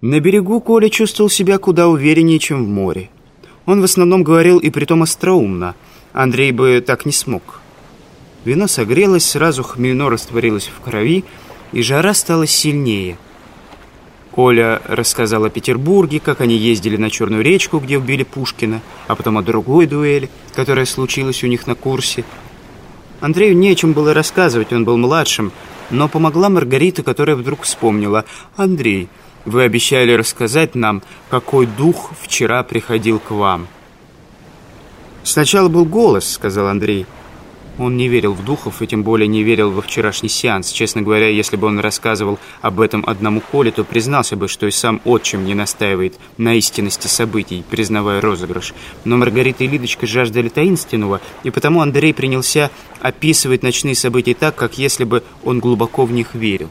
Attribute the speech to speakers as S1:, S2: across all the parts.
S1: На берегу Коля чувствовал себя куда увереннее, чем в море. Он в основном говорил и притом остроумно. Андрей бы так не смог. Вино согрелось, сразу хмельно растворилось в крови, и жара стала сильнее. Коля рассказал о Петербурге, как они ездили на Черную речку, где убили Пушкина, а потом о другой дуэли, которая случилась у них на курсе. Андрею не о чем было рассказывать, он был младшим, но помогла Маргарита, которая вдруг вспомнила. «Андрей, вы обещали рассказать нам, какой дух вчера приходил к вам». «Сначала был голос», — сказал Андрей. Он не верил в духов и тем более не верил во вчерашний сеанс. Честно говоря, если бы он рассказывал об этом одному Коле, то признался бы, что и сам отчим не настаивает на истинности событий, признавая розыгрыш. Но Маргарита и Лидочка жаждали таинственного, и потому Андрей принялся описывать ночные события так, как если бы он глубоко в них верил.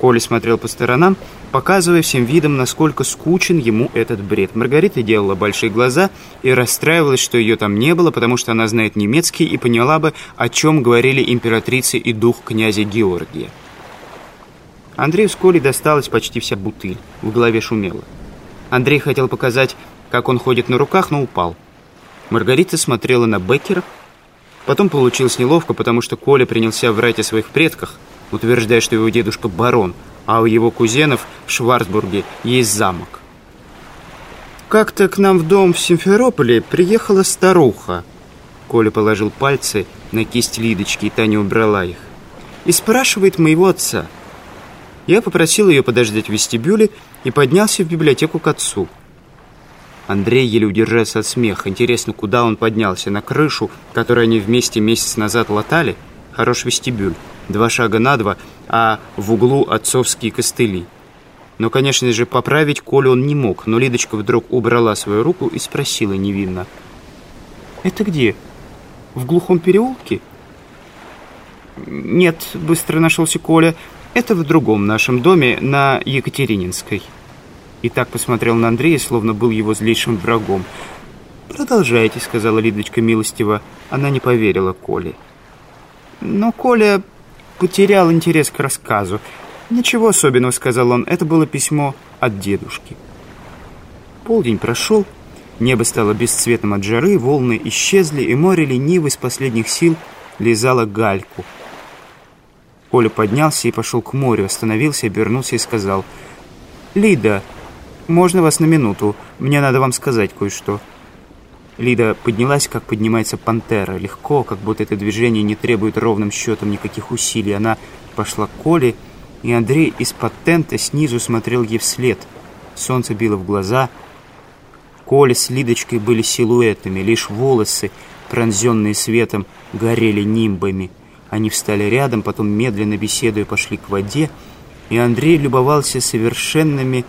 S1: Коля смотрел по сторонам, показывая всем видом, насколько скучен ему этот бред. Маргарита делала большие глаза и расстраивалась, что ее там не было, потому что она знает немецкий и поняла бы, о чем говорили императрица и дух князя Георгия. Андрею с Колей досталась почти вся бутыль, в голове шумело. Андрей хотел показать, как он ходит на руках, но упал. Маргарита смотрела на Беккера, потом получилось неловко, потому что Коля принялся врать о своих предках – утверждая, что его дедушка барон, а у его кузенов в Шварцбурге есть замок. Как-то к нам в дом в Симферополе приехала старуха. Коля положил пальцы на кисть Лидочки, и Таня убрала их. И спрашивает моего отца. Я попросил ее подождать в вестибюле и поднялся в библиотеку к отцу. Андрей еле удержался от смеха. Интересно, куда он поднялся? На крышу, которую они вместе месяц назад латали? Хорош вестибюль два шага на два, а в углу отцовские костыли. Но, конечно же, поправить Колю он не мог, но Лидочка вдруг убрала свою руку и спросила невинно. «Это где? В глухом переулке?» «Нет», — быстро нашелся Коля, — «это в другом нашем доме на Екатерининской». И так посмотрел на Андрея, словно был его злейшим врагом. «Продолжайте», — сказала Лидочка милостиво. Она не поверила Коле. Но Коля потерял интерес к рассказу. «Ничего особенного», — сказал он, — «это было письмо от дедушки». Полдень прошел, небо стало бесцветным от жары, волны исчезли, и море лениво из последних сил лизало гальку. Коля поднялся и пошел к морю, остановился, обернулся и сказал, «Лида, можно вас на минуту? Мне надо вам сказать кое-что». Лида поднялась, как поднимается пантера, легко, как будто это движение не требует ровным счетом никаких усилий. Она пошла к Коле, и Андрей из-под тента снизу смотрел ей вслед. Солнце било в глаза. Коля с Лидочкой были силуэтами, лишь волосы, пронзенные светом, горели нимбами. Они встали рядом, потом, медленно беседуя, пошли к воде, и Андрей любовался совершенными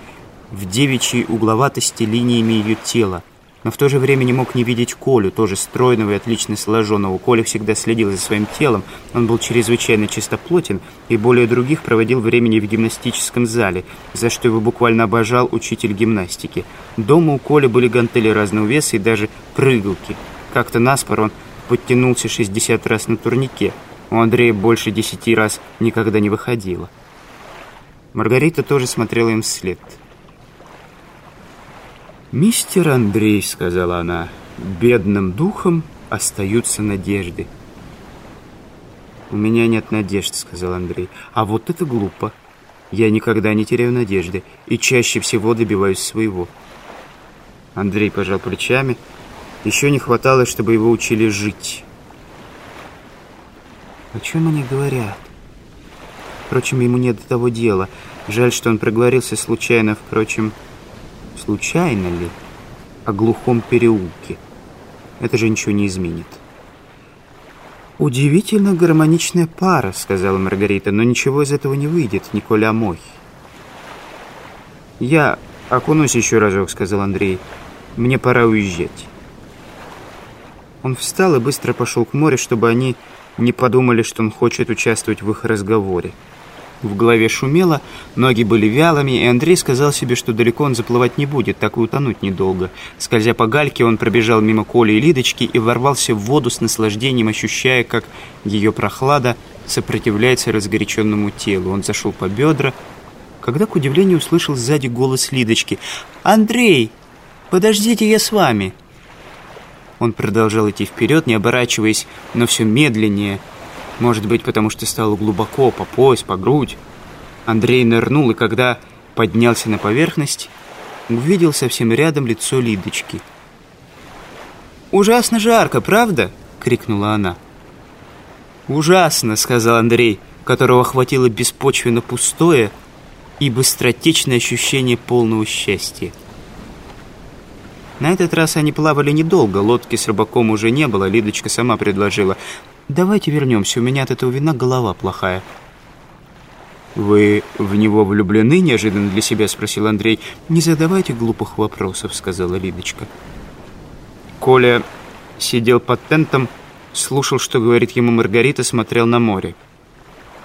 S1: в девичьей угловатости линиями ее тела но в то же время не мог не видеть Колю, тоже стройного и отлично сложенного. Коля всегда следил за своим телом, он был чрезвычайно чистоплотен и более других проводил времени в гимнастическом зале, за что его буквально обожал учитель гимнастики. Дома у Коли были гантели разного веса и даже прыгалки. Как-то наспор он подтянулся 60 раз на турнике. У Андрея больше 10 раз никогда не выходило. Маргарита тоже смотрела им вслед. «Мистер Андрей», — сказала она, — «бедным духом остаются надежды». «У меня нет надежд», — сказал Андрей. «А вот это глупо. Я никогда не теряю надежды и чаще всего добиваюсь своего». Андрей пожал плечами. Еще не хватало, чтобы его учили жить. О чем они говорят? Впрочем, ему нет до того дела. Жаль, что он проговорился случайно. Впрочем, случайно ли, о глухом переулке. Это же ничего не изменит. «Удивительно гармоничная пара», — сказала Маргарита, «но ничего из этого не выйдет, Николя мой». «Я окунусь еще разок», — сказал Андрей. «Мне пора уезжать». Он встал и быстро пошел к морю, чтобы они не подумали, что он хочет участвовать в их разговоре. В голове шумело, ноги были вялыми, и Андрей сказал себе, что далеко он заплывать не будет, так и утонуть недолго. Скользя по гальке, он пробежал мимо Коли и Лидочки и ворвался в воду с наслаждением, ощущая, как ее прохлада сопротивляется разгоряченному телу. Он зашел по бедра, когда, к удивлению, услышал сзади голос Лидочки. «Андрей, подождите, я с вами!» Он продолжал идти вперед, не оборачиваясь, но все медленнее. Может быть, потому что стало глубоко, по пояс, по грудь. Андрей нырнул, и когда поднялся на поверхность, увидел совсем рядом лицо Лидочки. «Ужасно жарко, правда?» — крикнула она. «Ужасно», — сказал Андрей, которого охватило беспочвенно пустое и быстротечное ощущение полного счастья. На этот раз они плавали недолго, лодки с рыбаком уже не было, Лидочка сама предложила. «Давайте вернемся, у меня от этого вина голова плохая». «Вы в него влюблены?» – неожиданно для себя спросил Андрей. «Не задавайте глупых вопросов», – сказала Лидочка. Коля сидел под тентом, слушал, что говорит ему Маргарита, смотрел на море.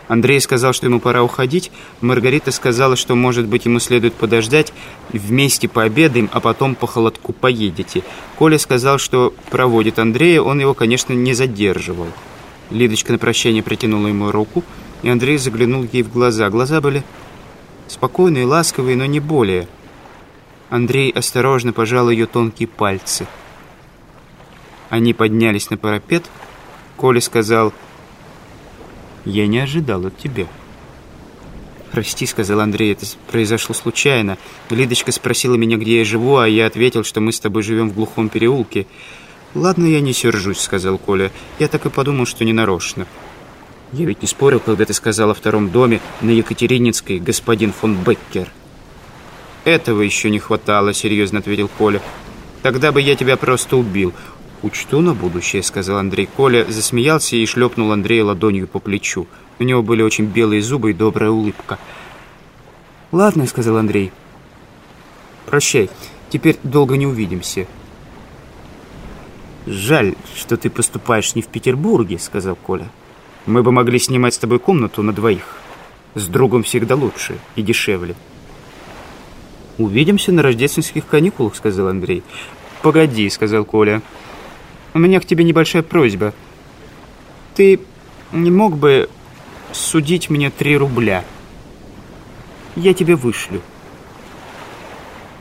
S1: Андрей сказал, что ему пора уходить. Маргарита сказала, что, может быть, ему следует подождать, вместе пообедаем, а потом по холодку поедете. Коля сказал, что проводит Андрея, он его, конечно, не задерживал. Лидочка на прощание протянула ему руку – и Андрей заглянул ей в глаза. Глаза были спокойные, ласковые, но не более. Андрей осторожно пожал ее тонкие пальцы. Они поднялись на парапет. Коля сказал, «Я не ожидал от тебя». «Прости», — сказал Андрей, — «это произошло случайно. Лидочка спросила меня, где я живу, а я ответил, что мы с тобой живем в глухом переулке». «Ладно, я не сержусь», — сказал Коля. «Я так и подумал, что не нарочно». Я ведь не спорил, когда ты сказал о втором доме на Екатерининской, господин фон Беккер. Этого еще не хватало, серьезно ответил Коля. Тогда бы я тебя просто убил. Учту на будущее, сказал Андрей. Коля засмеялся и шлепнул Андрея ладонью по плечу. У него были очень белые зубы и добрая улыбка. «Ладно», — сказал Андрей. «Прощай, теперь долго не увидимся». «Жаль, что ты поступаешь не в Петербурге», — сказал Коля. Мы бы могли снимать с тобой комнату на двоих. С другом всегда лучше и дешевле. «Увидимся на рождественских каникулах», — сказал Андрей. «Погоди», — сказал Коля. «У меня к тебе небольшая просьба. Ты не мог бы судить мне три рубля? Я тебе вышлю».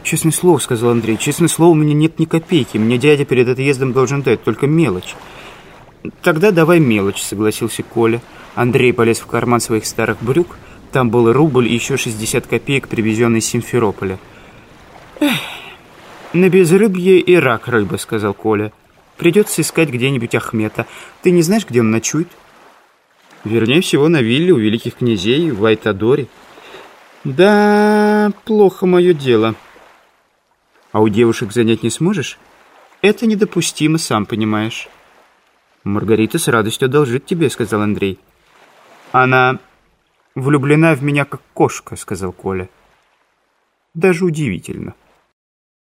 S1: «Честное слово», — сказал Андрей, — «честное слово, у меня нет ни копейки. Мне дядя перед отъездом должен дать, только мелочь». «Тогда давай мелочь», — согласился Коля. Андрей полез в карман своих старых брюк. Там был рубль и еще 60 копеек, привезенный из Симферополя. «Эх, на безрыбье и рак рыба», — сказал Коля. «Придется искать где-нибудь Ахмета. Ты не знаешь, где он ночует?» «Вернее всего, на вилле у великих князей в Айтадоре». «Да, плохо мое дело». «А у девушек занять не сможешь?» «Это недопустимо, сам понимаешь». «Маргарита с радостью одолжит тебе», — сказал Андрей. «Она влюблена в меня, как кошка», — сказал Коля. «Даже удивительно».